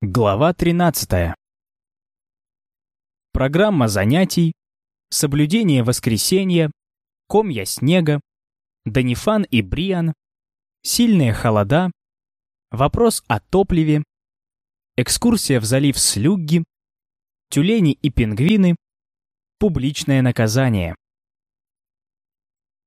Глава 13. Программа занятий, соблюдение воскресенья, комья снега, Данифан и Бриан, сильные холода, вопрос о топливе, экскурсия в залив Слюгги, тюлени и пингвины, публичное наказание.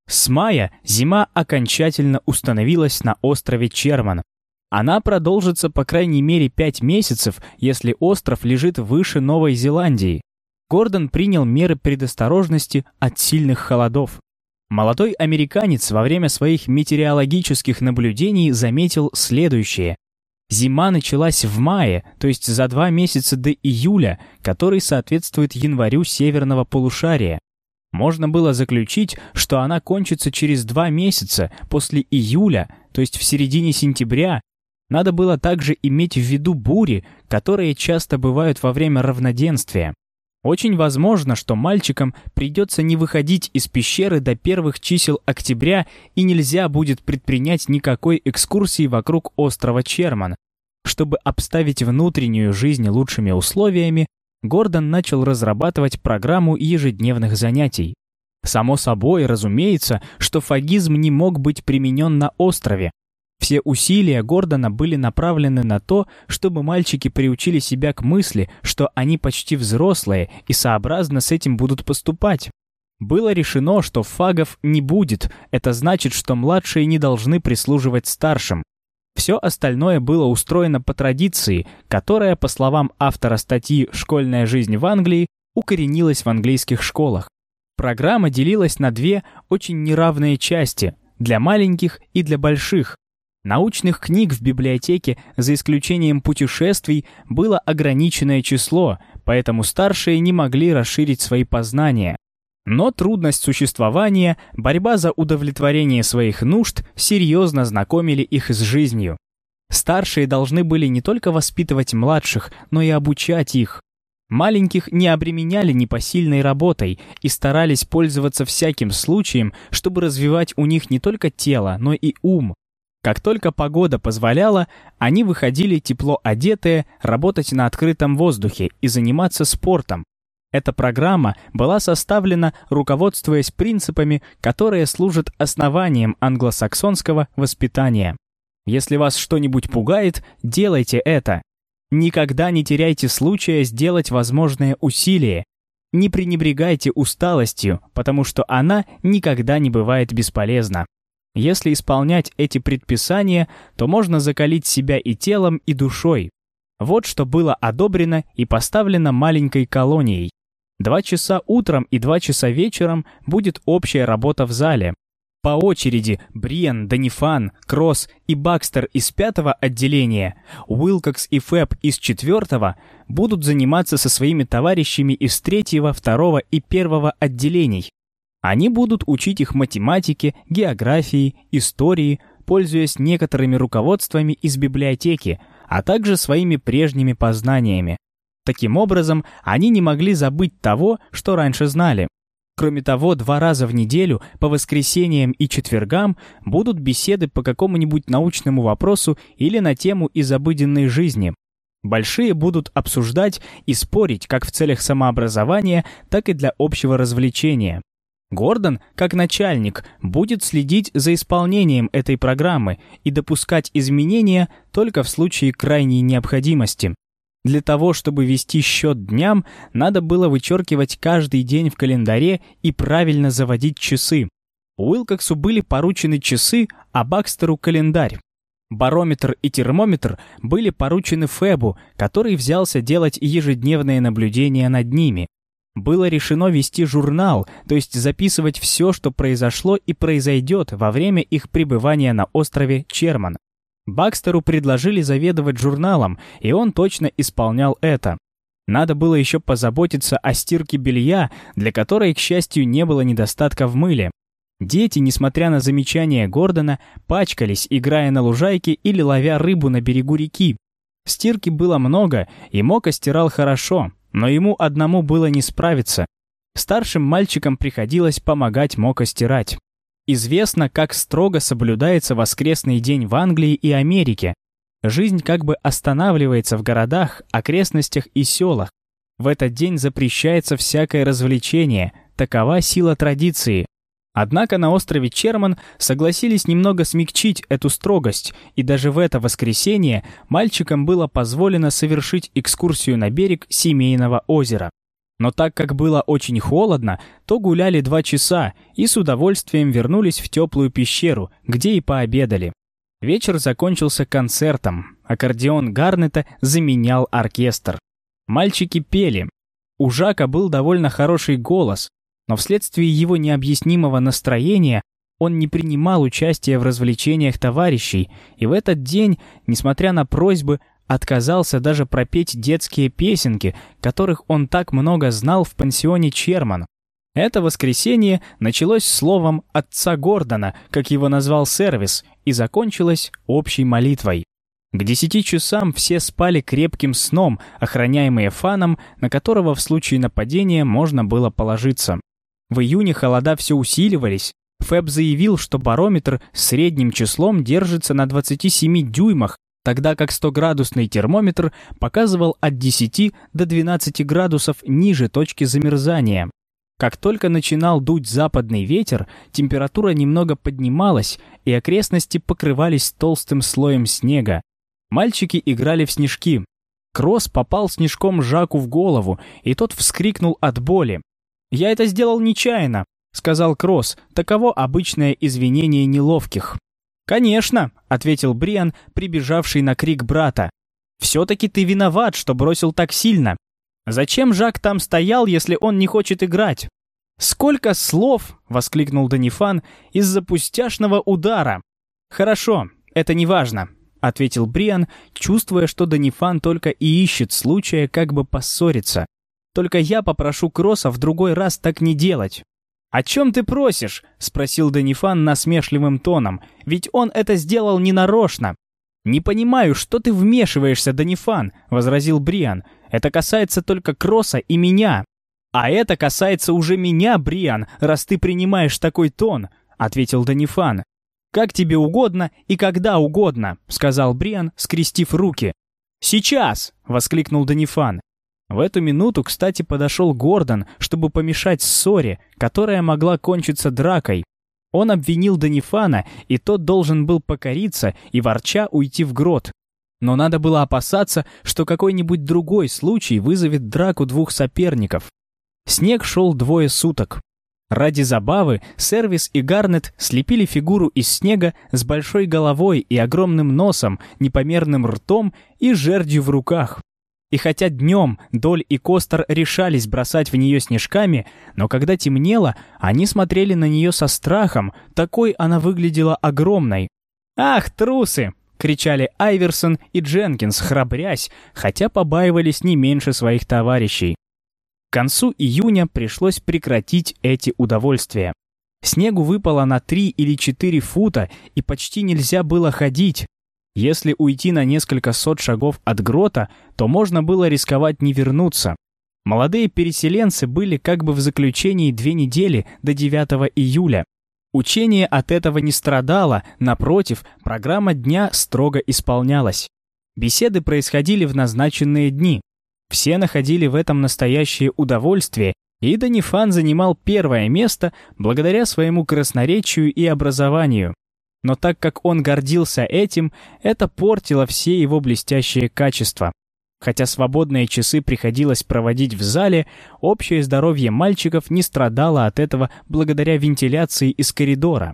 С мая зима окончательно установилась на острове Черман, она продолжится по крайней мере пять месяцев, если остров лежит выше Новой Зеландии. Гордон принял меры предосторожности от сильных холодов. Молодой американец во время своих метеорологических наблюдений заметил следующее. Зима началась в мае, то есть за два месяца до июля, который соответствует январю северного полушария. Можно было заключить, что она кончится через два месяца после июля, то есть в середине сентября, надо было также иметь в виду бури, которые часто бывают во время равноденствия. Очень возможно, что мальчикам придется не выходить из пещеры до первых чисел октября и нельзя будет предпринять никакой экскурсии вокруг острова Черман. Чтобы обставить внутреннюю жизнь лучшими условиями, Гордон начал разрабатывать программу ежедневных занятий. Само собой, разумеется, что фагизм не мог быть применен на острове, все усилия Гордона были направлены на то, чтобы мальчики приучили себя к мысли, что они почти взрослые и сообразно с этим будут поступать. Было решено, что фагов не будет, это значит, что младшие не должны прислуживать старшим. Все остальное было устроено по традиции, которая, по словам автора статьи «Школьная жизнь в Англии», укоренилась в английских школах. Программа делилась на две очень неравные части – для маленьких и для больших. Научных книг в библиотеке, за исключением путешествий, было ограниченное число, поэтому старшие не могли расширить свои познания. Но трудность существования, борьба за удовлетворение своих нужд серьезно знакомили их с жизнью. Старшие должны были не только воспитывать младших, но и обучать их. Маленьких не обременяли непосильной работой и старались пользоваться всяким случаем, чтобы развивать у них не только тело, но и ум, как только погода позволяла, они выходили тепло одетые, работать на открытом воздухе и заниматься спортом. Эта программа была составлена, руководствуясь принципами, которые служат основанием англосаксонского воспитания. Если вас что-нибудь пугает, делайте это. Никогда не теряйте случая сделать возможное усилие. Не пренебрегайте усталостью, потому что она никогда не бывает бесполезна. Если исполнять эти предписания, то можно закалить себя и телом, и душой. Вот что было одобрено и поставлено маленькой колонией. Два часа утром и два часа вечером будет общая работа в зале. По очереди Бриен, Данифан, Кросс и Бакстер из пятого отделения, Уилкокс и Фэб из четвертого будут заниматься со своими товарищами из третьего, второго и первого отделений. Они будут учить их математике, географии, истории, пользуясь некоторыми руководствами из библиотеки, а также своими прежними познаниями. Таким образом, они не могли забыть того, что раньше знали. Кроме того, два раза в неделю, по воскресеньям и четвергам, будут беседы по какому-нибудь научному вопросу или на тему из обыденной жизни. Большие будут обсуждать и спорить как в целях самообразования, так и для общего развлечения. Гордон, как начальник, будет следить за исполнением этой программы и допускать изменения только в случае крайней необходимости. Для того, чтобы вести счет дням, надо было вычеркивать каждый день в календаре и правильно заводить часы. Уилкоксу были поручены часы, а Бакстеру — календарь. Барометр и термометр были поручены Фебу, который взялся делать ежедневные наблюдения над ними. Было решено вести журнал, то есть записывать все, что произошло и произойдет во время их пребывания на острове Черман. Бакстеру предложили заведовать журналом, и он точно исполнял это. Надо было еще позаботиться о стирке белья, для которой, к счастью, не было недостатка в мыле. Дети, несмотря на замечания Гордона, пачкались, играя на лужайке или ловя рыбу на берегу реки. Стирки было много, и Мока стирал хорошо, но ему одному было не справиться. Старшим мальчикам приходилось помогать Мока стирать. Известно, как строго соблюдается воскресный день в Англии и Америке. Жизнь как бы останавливается в городах, окрестностях и селах. В этот день запрещается всякое развлечение, такова сила традиции. Однако на острове Черман согласились немного смягчить эту строгость, и даже в это воскресенье мальчикам было позволено совершить экскурсию на берег семейного озера. Но так как было очень холодно, то гуляли два часа и с удовольствием вернулись в теплую пещеру, где и пообедали. Вечер закончился концертом. Аккордеон Гарнета заменял оркестр. Мальчики пели. У Жака был довольно хороший голос, но вследствие его необъяснимого настроения он не принимал участия в развлечениях товарищей, и в этот день, несмотря на просьбы, отказался даже пропеть детские песенки, которых он так много знал в пансионе Черман. Это воскресенье началось словом отца Гордона, как его назвал сервис, и закончилось общей молитвой. К десяти часам все спали крепким сном, охраняемые фаном, на которого в случае нападения можно было положиться. В июне холода все усиливались. ФЭБ заявил, что барометр средним числом держится на 27 дюймах, тогда как 100-градусный термометр показывал от 10 до 12 градусов ниже точки замерзания. Как только начинал дуть западный ветер, температура немного поднималась, и окрестности покрывались толстым слоем снега. Мальчики играли в снежки. Кросс попал снежком Жаку в голову, и тот вскрикнул от боли. «Я это сделал нечаянно», — сказал Кросс. Таково обычное извинение неловких. «Конечно», — ответил Бриан, прибежавший на крик брата. «Все-таки ты виноват, что бросил так сильно. Зачем Жак там стоял, если он не хочет играть?» «Сколько слов!» — воскликнул Данифан из-за пустяшного удара. «Хорошо, это не важно», — ответил Бриан, чувствуя, что Данифан только и ищет случая, как бы поссориться. Только я попрошу Кросса в другой раз так не делать». «О чем ты просишь?» — спросил Данифан насмешливым тоном. «Ведь он это сделал ненарочно». «Не понимаю, что ты вмешиваешься, Данифан», — возразил Бриан. «Это касается только Кросса и меня». «А это касается уже меня, Бриан, раз ты принимаешь такой тон», — ответил Данифан. «Как тебе угодно и когда угодно», — сказал Бриан, скрестив руки. «Сейчас!» — воскликнул Данифан. В эту минуту, кстати, подошел Гордон, чтобы помешать ссоре, которая могла кончиться дракой. Он обвинил Данифана, и тот должен был покориться и ворча уйти в грот. Но надо было опасаться, что какой-нибудь другой случай вызовет драку двух соперников. Снег шел двое суток. Ради забавы Сервис и Гарнет слепили фигуру из снега с большой головой и огромным носом, непомерным ртом и жердью в руках. И хотя днем Доль и Костер решались бросать в нее снежками, но когда темнело, они смотрели на нее со страхом, такой она выглядела огромной. «Ах, трусы!» — кричали Айверсон и Дженкинс, храбрясь, хотя побаивались не меньше своих товарищей. К концу июня пришлось прекратить эти удовольствия. Снегу выпало на три или четыре фута, и почти нельзя было ходить. Если уйти на несколько сот шагов от грота, то можно было рисковать не вернуться. Молодые переселенцы были как бы в заключении две недели до 9 июля. Учение от этого не страдало, напротив, программа дня строго исполнялась. Беседы происходили в назначенные дни. Все находили в этом настоящее удовольствие, и Данифан занимал первое место благодаря своему красноречию и образованию. Но так как он гордился этим, это портило все его блестящие качества. Хотя свободные часы приходилось проводить в зале, общее здоровье мальчиков не страдало от этого благодаря вентиляции из коридора.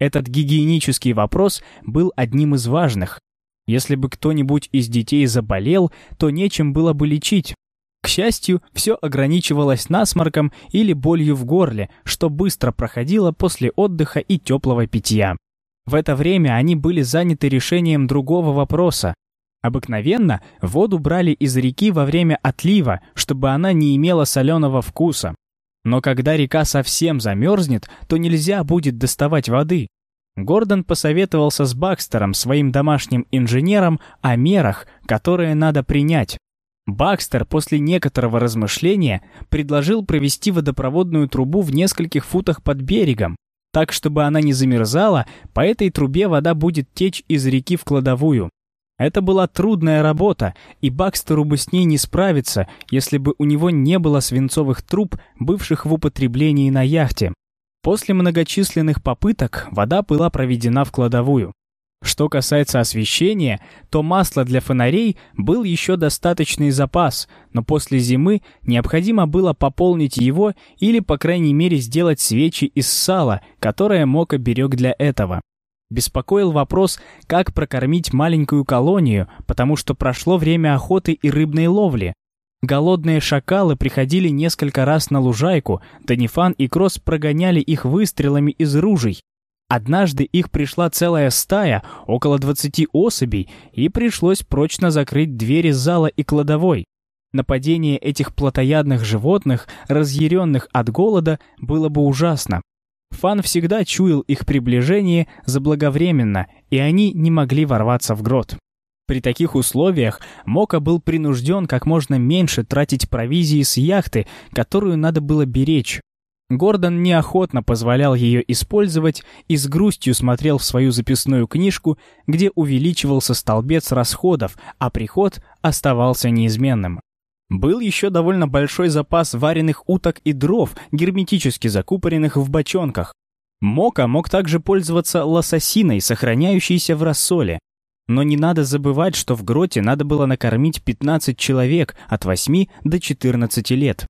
Этот гигиенический вопрос был одним из важных. Если бы кто-нибудь из детей заболел, то нечем было бы лечить. К счастью, все ограничивалось насморком или болью в горле, что быстро проходило после отдыха и теплого питья. В это время они были заняты решением другого вопроса. Обыкновенно воду брали из реки во время отлива, чтобы она не имела соленого вкуса. Но когда река совсем замерзнет, то нельзя будет доставать воды. Гордон посоветовался с Бакстером, своим домашним инженером, о мерах, которые надо принять. Бакстер после некоторого размышления предложил провести водопроводную трубу в нескольких футах под берегом, так, чтобы она не замерзала, по этой трубе вода будет течь из реки в кладовую. Это была трудная работа, и Бакстеру бы с ней не справиться, если бы у него не было свинцовых труб, бывших в употреблении на яхте. После многочисленных попыток вода была проведена в кладовую. Что касается освещения, то масла для фонарей был еще достаточный запас, но после зимы необходимо было пополнить его или, по крайней мере, сделать свечи из сала, которое Мока берег для этого. Беспокоил вопрос, как прокормить маленькую колонию, потому что прошло время охоты и рыбной ловли. Голодные шакалы приходили несколько раз на лужайку, Данифан и Кросс прогоняли их выстрелами из ружей. Однажды их пришла целая стая, около 20 особей, и пришлось прочно закрыть двери зала и кладовой. Нападение этих плотоядных животных, разъяренных от голода, было бы ужасно. Фан всегда чуял их приближение заблаговременно, и они не могли ворваться в грот. При таких условиях Мока был принужден как можно меньше тратить провизии с яхты, которую надо было беречь. Гордон неохотно позволял ее использовать и с грустью смотрел в свою записную книжку, где увеличивался столбец расходов, а приход оставался неизменным. Был еще довольно большой запас вареных уток и дров, герметически закупоренных в бочонках. Мока мог также пользоваться лососиной, сохраняющейся в рассоле. Но не надо забывать, что в гроте надо было накормить 15 человек от 8 до 14 лет.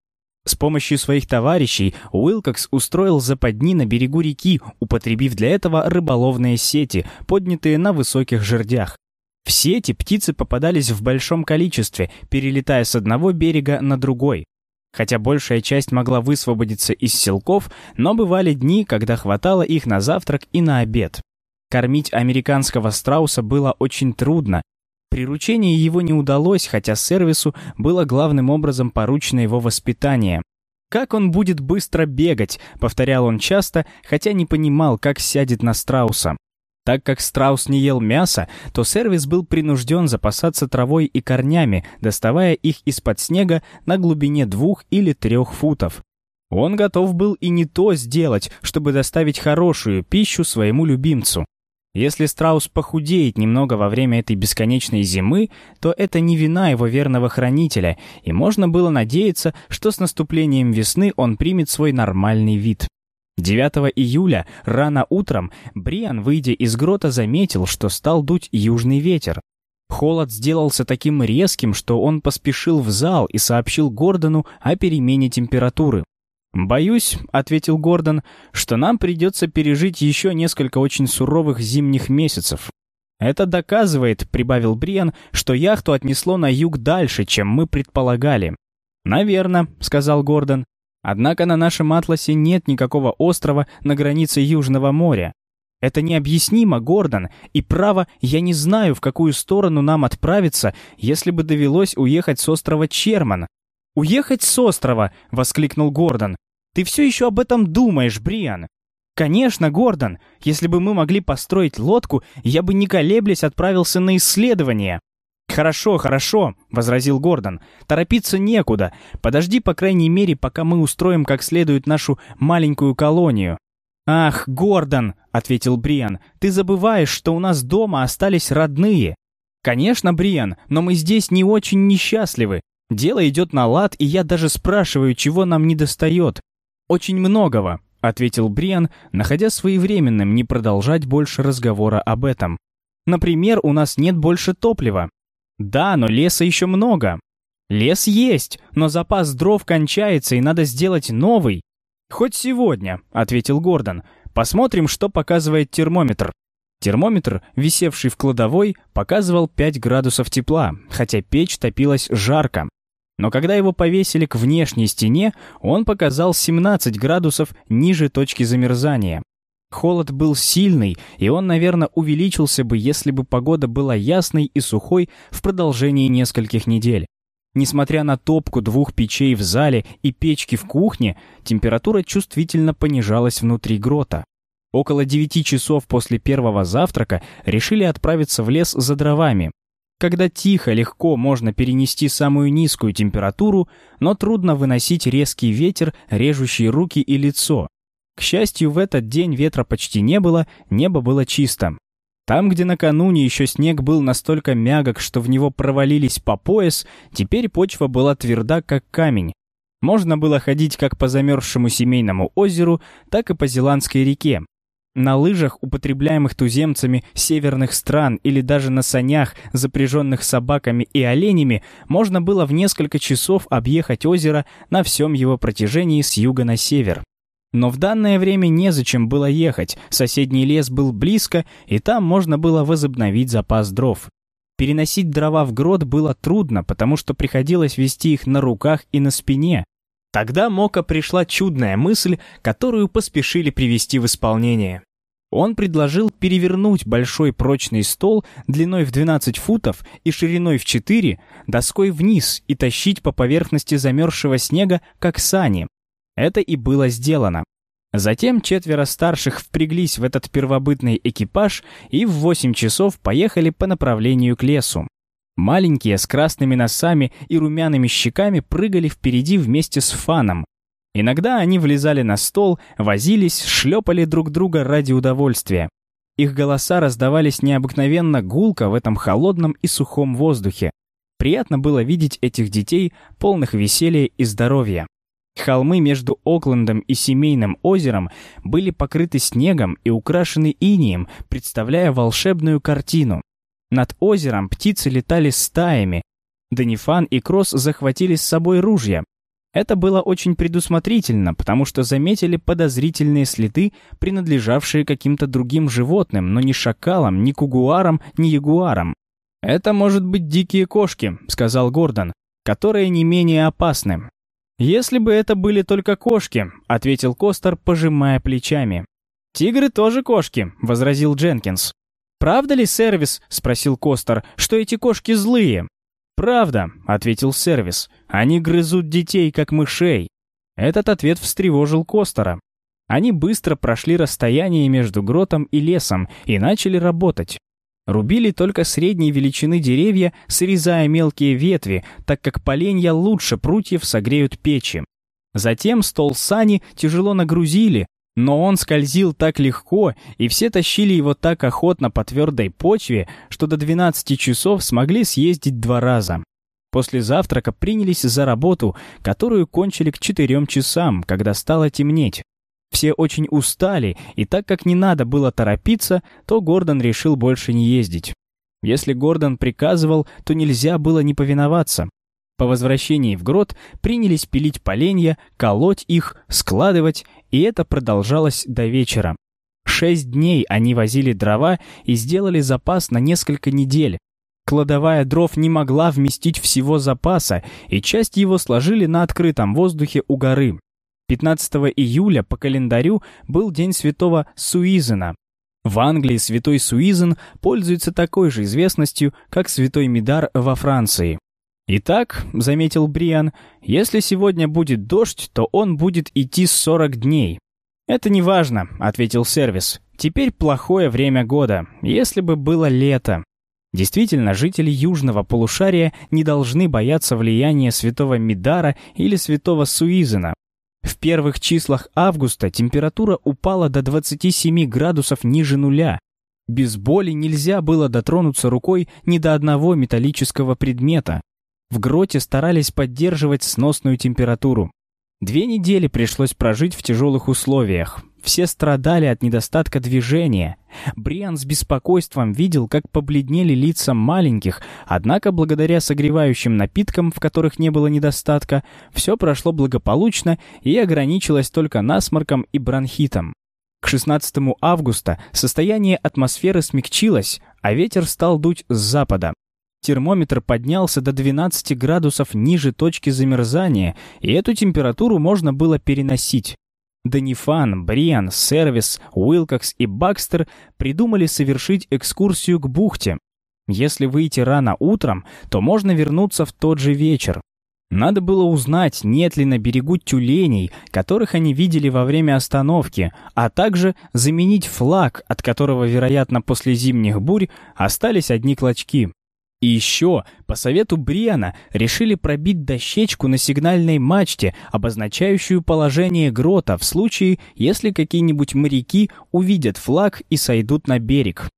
С помощью своих товарищей Уилкокс устроил западни на берегу реки, употребив для этого рыболовные сети, поднятые на высоких жердях. В сети птицы попадались в большом количестве, перелетая с одного берега на другой. Хотя большая часть могла высвободиться из селков, но бывали дни, когда хватало их на завтрак и на обед. Кормить американского страуса было очень трудно. Приручение его не удалось, хотя сервису было главным образом поручено его воспитание. «Как он будет быстро бегать?» — повторял он часто, хотя не понимал, как сядет на страуса. Так как страус не ел мясо, то сервис был принужден запасаться травой и корнями, доставая их из-под снега на глубине двух или трех футов. Он готов был и не то сделать, чтобы доставить хорошую пищу своему любимцу. Если страус похудеет немного во время этой бесконечной зимы, то это не вина его верного хранителя, и можно было надеяться, что с наступлением весны он примет свой нормальный вид. 9 июля, рано утром, Бриан, выйдя из грота, заметил, что стал дуть южный ветер. Холод сделался таким резким, что он поспешил в зал и сообщил Гордону о перемене температуры. «Боюсь», — ответил Гордон, — «что нам придется пережить еще несколько очень суровых зимних месяцев». «Это доказывает», — прибавил Бриан, — «что яхту отнесло на юг дальше, чем мы предполагали». «Наверно», — сказал Гордон. Однако на нашем атласе нет никакого острова на границе Южного моря. Это необъяснимо, Гордон, и право, я не знаю, в какую сторону нам отправиться, если бы довелось уехать с острова Черман. «Уехать с острова!» — воскликнул Гордон. «Ты все еще об этом думаешь, Бриан?» «Конечно, Гордон. Если бы мы могли построить лодку, я бы не колеблясь отправился на исследование». «Хорошо, хорошо», — возразил Гордон. «Торопиться некуда. Подожди, по крайней мере, пока мы устроим как следует нашу маленькую колонию». «Ах, Гордон», — ответил Бриан, — «ты забываешь, что у нас дома остались родные». «Конечно, Бриан, но мы здесь не очень несчастливы. Дело идет на лад, и я даже спрашиваю, чего нам не достает». «Очень многого», — ответил Бриан, находя своевременным не продолжать больше разговора об этом. «Например, у нас нет больше топлива. Да, но леса еще много. Лес есть, но запас дров кончается, и надо сделать новый. Хоть сегодня, ответил Гордон. Посмотрим, что показывает термометр. Термометр, висевший в кладовой, показывал 5 градусов тепла, хотя печь топилась жарко. Но когда его повесили к внешней стене, он показал 17 градусов ниже точки замерзания. Холод был сильный, и он, наверное, увеличился бы, если бы погода была ясной и сухой в продолжении нескольких недель. Несмотря на топку двух печей в зале и печки в кухне, температура чувствительно понижалась внутри грота. Около девяти часов после первого завтрака решили отправиться в лес за дровами. Когда тихо, легко можно перенести самую низкую температуру, но трудно выносить резкий ветер, режущий руки и лицо. К счастью, в этот день ветра почти не было, небо было чисто. Там, где накануне еще снег был настолько мягок, что в него провалились по пояс, теперь почва была тверда, как камень. Можно было ходить как по замерзшему семейному озеру, так и по Зеландской реке. На лыжах, употребляемых туземцами северных стран или даже на санях, запряженных собаками и оленями, можно было в несколько часов объехать озеро на всем его протяжении с юга на север. Но в данное время незачем было ехать, соседний лес был близко, и там можно было возобновить запас дров. Переносить дрова в грот было трудно, потому что приходилось вести их на руках и на спине. Тогда Мока пришла чудная мысль, которую поспешили привести в исполнение. Он предложил перевернуть большой прочный стол длиной в 12 футов и шириной в 4 доской вниз и тащить по поверхности замерзшего снега, как сани. Это и было сделано. Затем четверо старших впряглись в этот первобытный экипаж и в 8 часов поехали по направлению к лесу. Маленькие с красными носами и румяными щеками прыгали впереди вместе с Фаном. Иногда они влезали на стол, возились, шлепали друг друга ради удовольствия. Их голоса раздавались необыкновенно гулко в этом холодном и сухом воздухе. Приятно было видеть этих детей, полных веселья и здоровья. Холмы между Оклендом и Семейным озером были покрыты снегом и украшены инием, представляя волшебную картину. Над озером птицы летали стаями. Данифан и Кросс захватили с собой ружья. Это было очень предусмотрительно, потому что заметили подозрительные следы, принадлежавшие каким-то другим животным, но ни шакалам, ни кугуарам, ни ягуарам. «Это может быть дикие кошки», — сказал Гордон, — «которые не менее опасны. «Если бы это были только кошки», — ответил Костер, пожимая плечами. «Тигры тоже кошки», — возразил Дженкинс. «Правда ли, сервис?» — спросил Костер, — «что эти кошки злые?» «Правда», — ответил сервис. «Они грызут детей, как мышей». Этот ответ встревожил Костера. Они быстро прошли расстояние между гротом и лесом и начали работать. Рубили только средней величины деревья, срезая мелкие ветви, так как поленья лучше прутьев согреют печи. Затем стол сани тяжело нагрузили, но он скользил так легко, и все тащили его так охотно по твердой почве, что до 12 часов смогли съездить два раза. После завтрака принялись за работу, которую кончили к четырем часам, когда стало темнеть. Все очень устали, и так как не надо было торопиться, то Гордон решил больше не ездить. Если Гордон приказывал, то нельзя было не повиноваться. По возвращении в грот принялись пилить поленья, колоть их, складывать, и это продолжалось до вечера. Шесть дней они возили дрова и сделали запас на несколько недель. Кладовая дров не могла вместить всего запаса, и часть его сложили на открытом воздухе у горы. 15 июля по календарю был день святого Суизена. В Англии святой Суизен пользуется такой же известностью, как святой Мидар во Франции. «Итак», — заметил Бриан, — «если сегодня будет дождь, то он будет идти 40 дней». «Это не важно», — ответил сервис. «Теперь плохое время года, если бы было лето». Действительно, жители южного полушария не должны бояться влияния святого Мидара или святого Суизена, в первых числах августа температура упала до 27 градусов ниже нуля. Без боли нельзя было дотронуться рукой ни до одного металлического предмета. В гроте старались поддерживать сносную температуру. Две недели пришлось прожить в тяжелых условиях. Все страдали от недостатка движения. Бриан с беспокойством видел, как побледнели лица маленьких, однако благодаря согревающим напиткам, в которых не было недостатка, все прошло благополучно и ограничилось только насморком и бронхитом. К 16 августа состояние атмосферы смягчилось, а ветер стал дуть с запада. Термометр поднялся до 12 градусов ниже точки замерзания, и эту температуру можно было переносить. Данифан, Бриан, Сервис, Уилкокс и Бакстер придумали совершить экскурсию к бухте. Если выйти рано утром, то можно вернуться в тот же вечер. Надо было узнать, нет ли на берегу тюленей, которых они видели во время остановки, а также заменить флаг, от которого, вероятно, после зимних бурь остались одни клочки. И еще, по совету Бриана, решили пробить дощечку на сигнальной мачте, обозначающую положение грота в случае, если какие-нибудь моряки увидят флаг и сойдут на берег.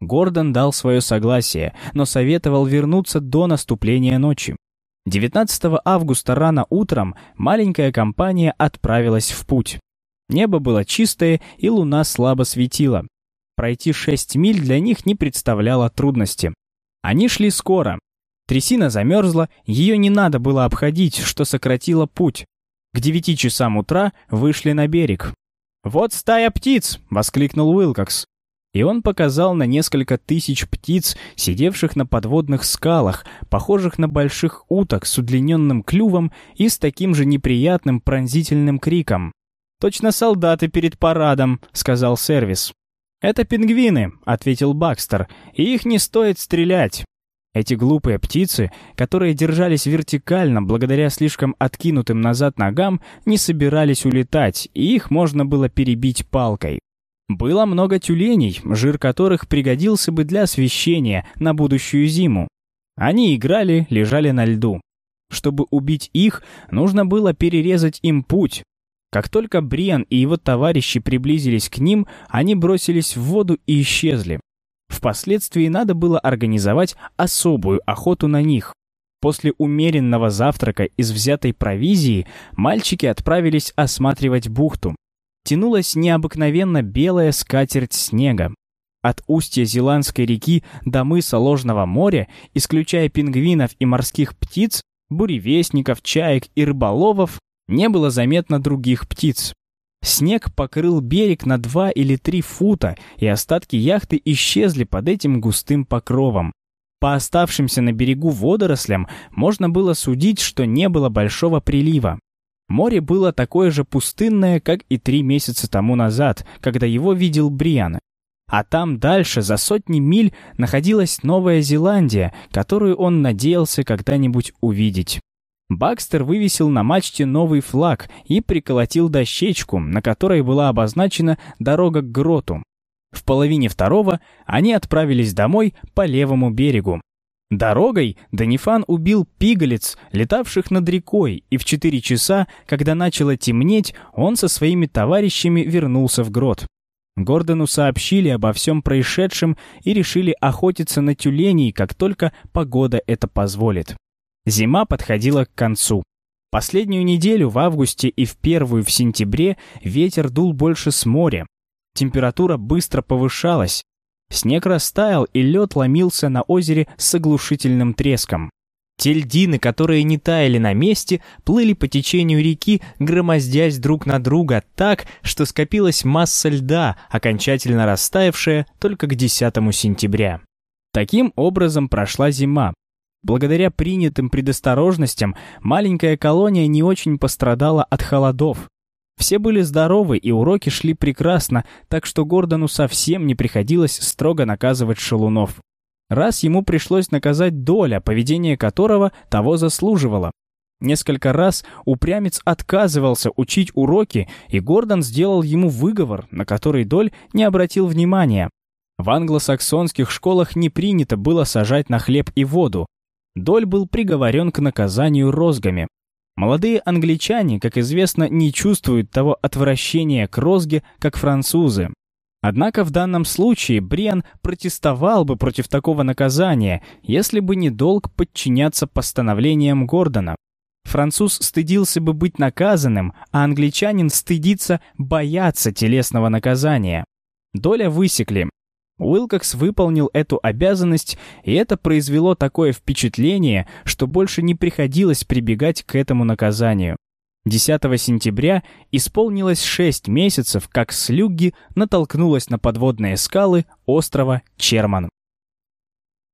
Гордон дал свое согласие, но советовал вернуться до наступления ночи. 19 августа рано утром маленькая компания отправилась в путь. Небо было чистое, и луна слабо светила. Пройти 6 миль для них не представляло трудности. Они шли скоро. Трясина замерзла, ее не надо было обходить, что сократило путь. К 9 часам утра вышли на берег. «Вот стая птиц!» — воскликнул Уилкокс и он показал на несколько тысяч птиц, сидевших на подводных скалах, похожих на больших уток с удлиненным клювом и с таким же неприятным пронзительным криком. «Точно солдаты перед парадом», — сказал сервис. «Это пингвины», — ответил Бакстер, — «и их не стоит стрелять». Эти глупые птицы, которые держались вертикально благодаря слишком откинутым назад ногам, не собирались улетать, и их можно было перебить палкой. Было много тюленей, жир которых пригодился бы для освещения на будущую зиму. Они играли, лежали на льду. Чтобы убить их, нужно было перерезать им путь. Как только Бриан и его товарищи приблизились к ним, они бросились в воду и исчезли. Впоследствии надо было организовать особую охоту на них. После умеренного завтрака из взятой провизии мальчики отправились осматривать бухту тянулась необыкновенно белая скатерть снега. От устья Зеландской реки до мыса Ложного моря, исключая пингвинов и морских птиц, буревестников, чаек и рыболовов, не было заметно других птиц. Снег покрыл берег на два или три фута, и остатки яхты исчезли под этим густым покровом. По оставшимся на берегу водорослям можно было судить, что не было большого прилива. Море было такое же пустынное, как и три месяца тому назад, когда его видел Бриан. А там дальше, за сотни миль, находилась Новая Зеландия, которую он надеялся когда-нибудь увидеть. Бакстер вывесил на мачте новый флаг и приколотил дощечку, на которой была обозначена дорога к гроту. В половине второго они отправились домой по левому берегу. Дорогой Данифан убил пигалец, летавших над рекой, и в четыре часа, когда начало темнеть, он со своими товарищами вернулся в грот. Гордону сообщили обо всем происшедшем и решили охотиться на тюленей, как только погода это позволит. Зима подходила к концу. Последнюю неделю в августе и в первую в сентябре ветер дул больше с моря. Температура быстро повышалась, Снег растаял, и лед ломился на озере с оглушительным треском. Те льдины, которые не таяли на месте, плыли по течению реки, громоздясь друг на друга так, что скопилась масса льда, окончательно растаявшая только к 10 сентября. Таким образом прошла зима. Благодаря принятым предосторожностям маленькая колония не очень пострадала от холодов. Все были здоровы, и уроки шли прекрасно, так что Гордону совсем не приходилось строго наказывать шалунов. Раз ему пришлось наказать Доля, поведение которого того заслуживало. Несколько раз упрямец отказывался учить уроки, и Гордон сделал ему выговор, на который Доль не обратил внимания. В англосаксонских школах не принято было сажать на хлеб и воду. Доль был приговорен к наказанию розгами. Молодые англичане, как известно, не чувствуют того отвращения к розге, как французы. Однако в данном случае Бриан протестовал бы против такого наказания, если бы не долг подчиняться постановлениям Гордона. Француз стыдился бы быть наказанным, а англичанин стыдится бояться телесного наказания. Доля высекли, Уилкокс выполнил эту обязанность, и это произвело такое впечатление, что больше не приходилось прибегать к этому наказанию. 10 сентября исполнилось 6 месяцев, как слюги натолкнулась на подводные скалы острова Черман.